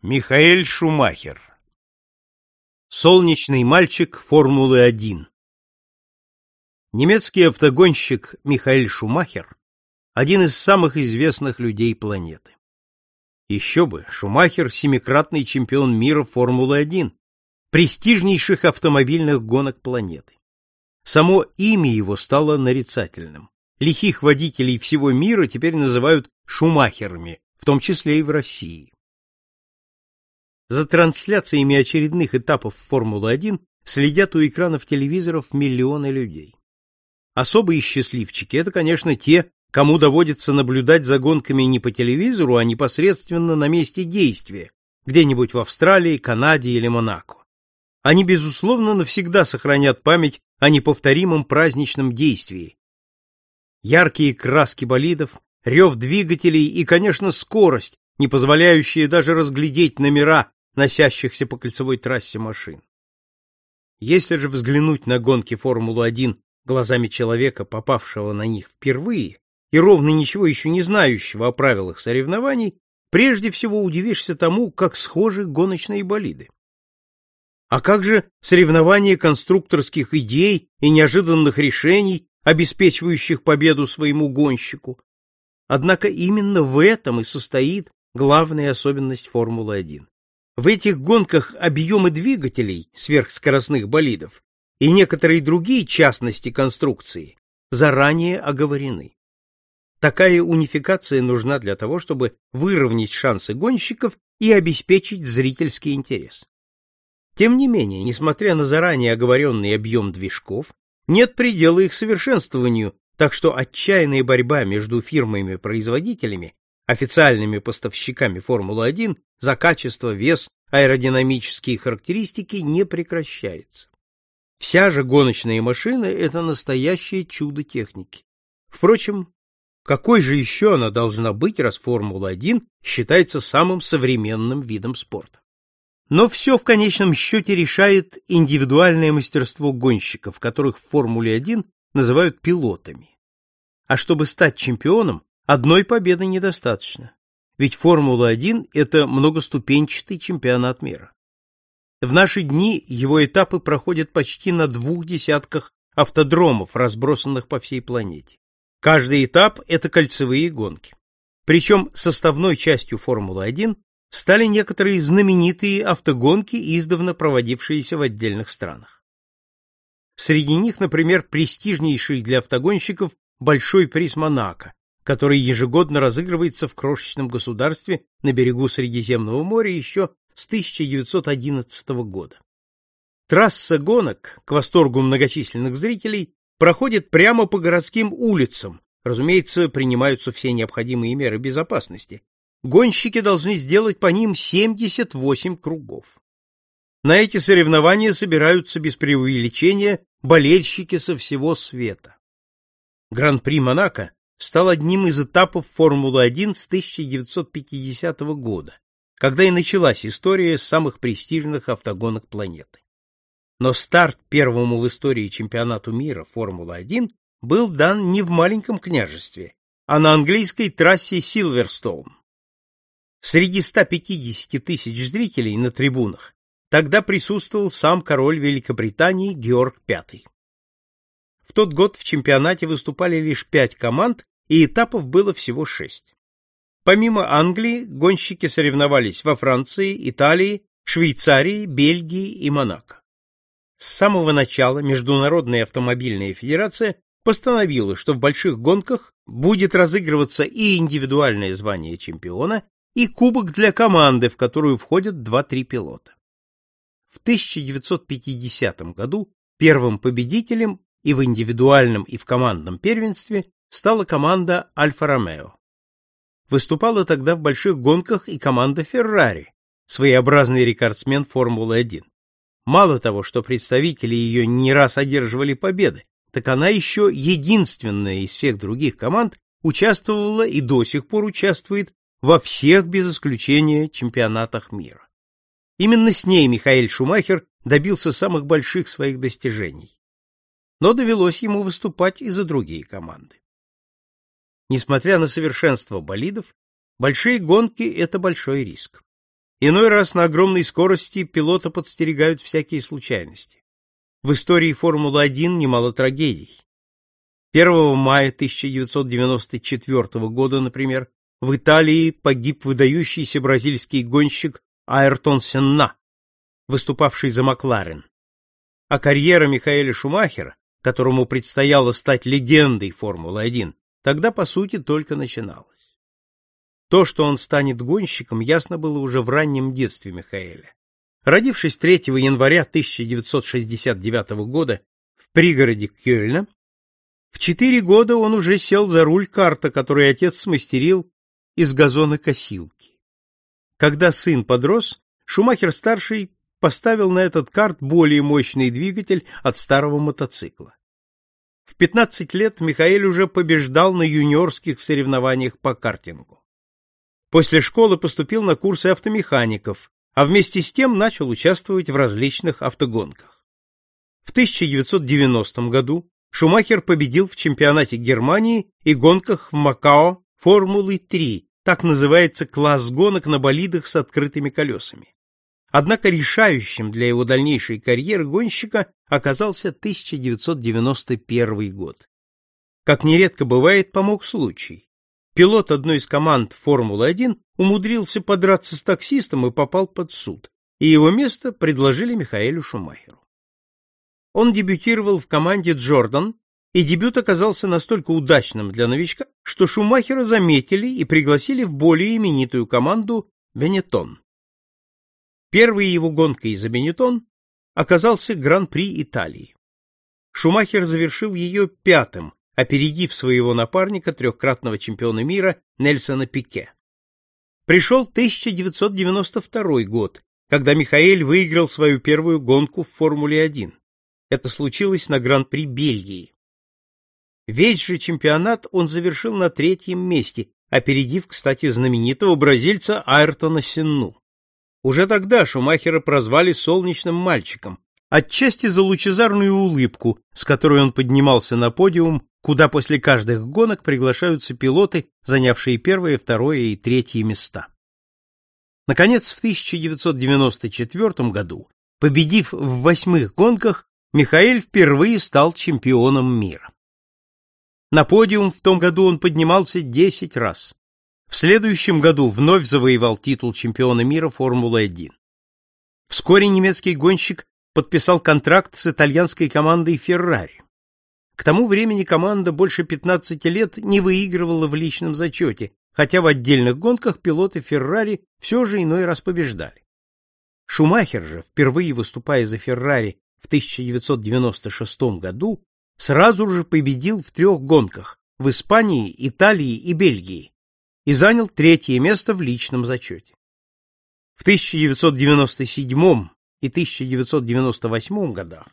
Михаэль Шумахер Солнечный мальчик Формулы-1 Немецкий автогонщик Михаэль Шумахер – один из самых известных людей планеты. Еще бы, Шумахер – семикратный чемпион мира Формулы-1, престижнейших автомобильных гонок планеты. Само имя его стало нарицательным. Лихих водителей всего мира теперь называют шумахерами, в том числе и в России. За трансляциями очередных этапов Формулы-1 следят у экранов телевизоров миллионы людей. Особые счастливчики – это, конечно, те, кому доводится наблюдать за гонками не по телевизору, а непосредственно на месте действия, где-нибудь в Австралии, Канаде или Монако. Они, безусловно, навсегда сохранят память о неповторимом праздничном действии. Яркие краски болидов, рев двигателей и, конечно, скорость, не позволяющая даже разглядеть номера носящихся по кольцевой трассе машин. Если же взглянуть на гонки Формулы-1 глазами человека, попавшего на них впервые и ровно ничего еще не знающего о правилах соревнований, прежде всего удивишься тому, как схожи гоночные болиды. А как же соревнования конструкторских идей и неожиданных решений, обеспечивающих победу своему гонщику? Однако именно в этом и состоит главная особенность Формулы-1. В этих гонках объемы двигателей сверхскоростных болидов и некоторые другие частности конструкции заранее оговорены. Такая унификация нужна для того, чтобы выровнять шансы гонщиков и обеспечить зрительский интерес. Тем не менее, несмотря на заранее оговоренный объем движков, нет предела их совершенствованию, так что отчаянная борьба между фирмами-производителями официальными поставщиками Формулы-1 за качество, вес, аэродинамические характеристики не прекращается. Вся же гоночная машина – это настоящее чудо техники. Впрочем, какой же еще она должна быть, раз Формула-1 считается самым современным видом спорта? Но все в конечном счете решает индивидуальное мастерство гонщиков, которых в Формуле-1 называют пилотами. А чтобы стать чемпионом, Одной победы недостаточно, ведь Формула-1 – это многоступенчатый чемпионат мира. В наши дни его этапы проходят почти на двух десятках автодромов, разбросанных по всей планете. Каждый этап – это кольцевые гонки. Причем составной частью Формулы-1 стали некоторые знаменитые автогонки, издавна проводившиеся в отдельных странах. Среди них, например, престижнейший для автогонщиков Большой приз Монако, который ежегодно разыгрывается в крошечном государстве на берегу Средиземного моря еще с 1911 года. Трасса гонок, к восторгу многочисленных зрителей, проходит прямо по городским улицам, разумеется, принимаются все необходимые меры безопасности. Гонщики должны сделать по ним 78 кругов. На эти соревнования собираются без преувеличения болельщики со всего света. Гран-при Монако стал одним из этапов Формулы-1 с 1950 года, когда и началась история самых престижных автогонок планеты. Но старт первому в истории чемпионату мира Формулы-1 был дан не в маленьком княжестве, а на английской трассе Силверстоун. Среди 150 тысяч зрителей на трибунах тогда присутствовал сам король Великобритании Георг V. В тот год в чемпионате выступали лишь пять команд, и этапов было всего шесть. Помимо Англии, гонщики соревновались во Франции, Италии, Швейцарии, Бельгии и Монако. С самого начала Международная автомобильная федерация постановила, что в больших гонках будет разыгрываться и индивидуальное звание чемпиона, и кубок для команды, в которую входят 2-3 пилота. В 1950 году первым победителем и в индивидуальном, и в командном первенстве стала команда Альфа-Ромео. Выступала тогда в больших гонках и команда Феррари, своеобразный рекордсмен Формулы-1. Мало того, что представители ее не раз одерживали победы, так она еще единственная из всех других команд участвовала и до сих пор участвует во всех без исключения чемпионатах мира. Именно с ней Михаэль Шумахер добился самых больших своих достижений но довелось ему выступать и за другие команды. Несмотря на совершенство болидов, большие гонки — это большой риск. Иной раз на огромной скорости пилота подстерегают всякие случайности. В истории Формулы-1 немало трагедий. 1 мая 1994 года, например, в Италии погиб выдающийся бразильский гонщик Айртон Сенна, выступавший за Макларен. А карьера Михаэля Шумахера, которому предстояло стать легендой Формулы-1, тогда, по сути, только начиналась. То, что он станет гонщиком, ясно было уже в раннем детстве Михаэля. Родившись 3 января 1969 года в пригороде Кёльна, в четыре года он уже сел за руль карта, который отец смастерил из газонокосилки. Когда сын подрос, Шумахер-старший поставил на этот карт более мощный двигатель от старого мотоцикла. В 15 лет Михаил уже побеждал на юниорских соревнованиях по картингу. После школы поступил на курсы автомехаников, а вместе с тем начал участвовать в различных автогонках. В 1990 году Шумахер победил в чемпионате Германии и гонках в Макао Формулы-3, так называется класс гонок на болидах с открытыми колесами. Однако решающим для его дальнейшей карьеры гонщика оказался 1991 год. Как нередко бывает, помог случай. Пилот одной из команд Формулы-1 умудрился подраться с таксистом и попал под суд, и его место предложили Михаэлю Шумахеру. Он дебютировал в команде Джордан и дебют оказался настолько удачным для новичка, что Шумахера заметили и пригласили в более именитую команду Бенетон. Первой его гонкой за Бенетон оказался Гран-при Италии. Шумахер завершил ее пятым, опередив своего напарника, трехкратного чемпиона мира Нельсона Пике. Пришел 1992 год, когда Михаэль выиграл свою первую гонку в Формуле-1. Это случилось на Гран-при Бельгии. Весь же чемпионат он завершил на третьем месте, опередив, кстати, знаменитого бразильца Айртона Сенну. Уже тогда Шумахера прозвали солнечным мальчиком, отчасти за лучезарную улыбку, с которой он поднимался на подиум, куда после каждых гонок приглашаются пилоты, занявшие первое, второе и третье места. Наконец, в 1994 году, победив в восьмых гонках, Михаил впервые стал чемпионом мира. На подиум в том году он поднимался 10 раз. В следующем году вновь завоевал титул чемпиона мира Формулы-1. Вскоре немецкий гонщик подписал контракт с итальянской командой Ferrari. К тому времени команда больше 15 лет не выигрывала в личном зачете, хотя в отдельных гонках пилоты Ferrari все же иной раз побеждали. Шумахер же, впервые выступая за Ferrari в 1996 году, сразу же победил в трех гонках в Испании, Италии и Бельгии и занял третье место в личном зачете. В 1997 и 1998 годах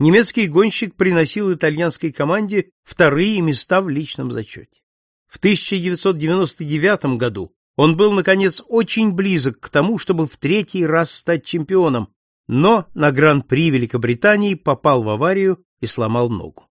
немецкий гонщик приносил итальянской команде вторые места в личном зачете. В 1999 году он был, наконец, очень близок к тому, чтобы в третий раз стать чемпионом, но на Гран-при Великобритании попал в аварию и сломал ногу.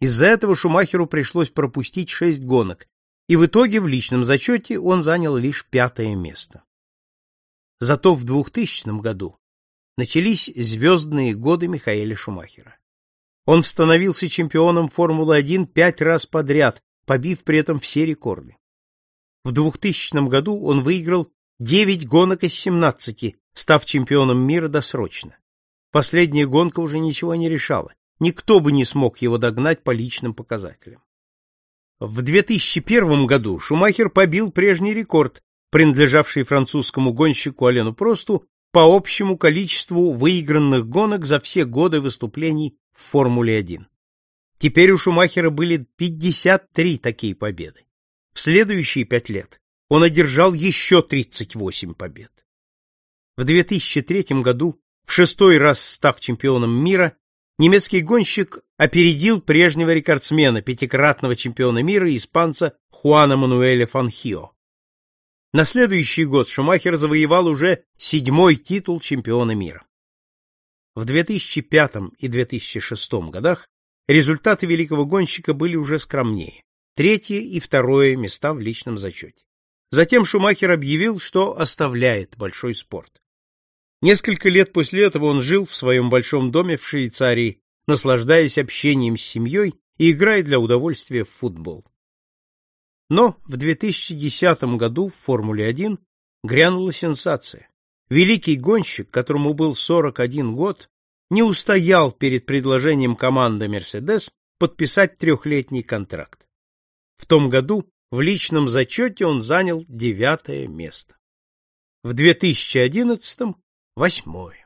Из-за этого Шумахеру пришлось пропустить шесть гонок, и в итоге в личном зачете он занял лишь пятое место. Зато в 2000 году начались звездные годы Михаэля Шумахера. Он становился чемпионом Формулы-1 пять раз подряд, побив при этом все рекорды. В 2000 году он выиграл 9 гонок из 17, став чемпионом мира досрочно. Последняя гонка уже ничего не решала. Никто бы не смог его догнать по личным показателям. В 2001 году Шумахер побил прежний рекорд, принадлежавший французскому гонщику Алену Просту по общему количеству выигранных гонок за все годы выступлений в Формуле-1. Теперь у Шумахера были 53 такие победы. В следующие пять лет он одержал еще 38 побед. В 2003 году, в шестой раз став чемпионом мира, немецкий гонщик опередил прежнего рекордсмена, пятикратного чемпиона мира, испанца Хуана Мануэля Фанхио. На следующий год Шумахер завоевал уже седьмой титул чемпиона мира. В 2005 и 2006 годах результаты великого гонщика были уже скромнее. Третье и второе места в личном зачете. Затем Шумахер объявил, что оставляет большой спорт. Несколько лет после этого он жил в своем большом доме в Швейцарии, наслаждаясь общением с семьей и играя для удовольствия в футбол. Но в 2010 году в Формуле-1 грянула сенсация. Великий гонщик, которому был 41 год, не устоял перед предложением команды Mercedes подписать трехлетний контракт. В том году в личном зачете он занял девятое место. В 2011 – восьмое.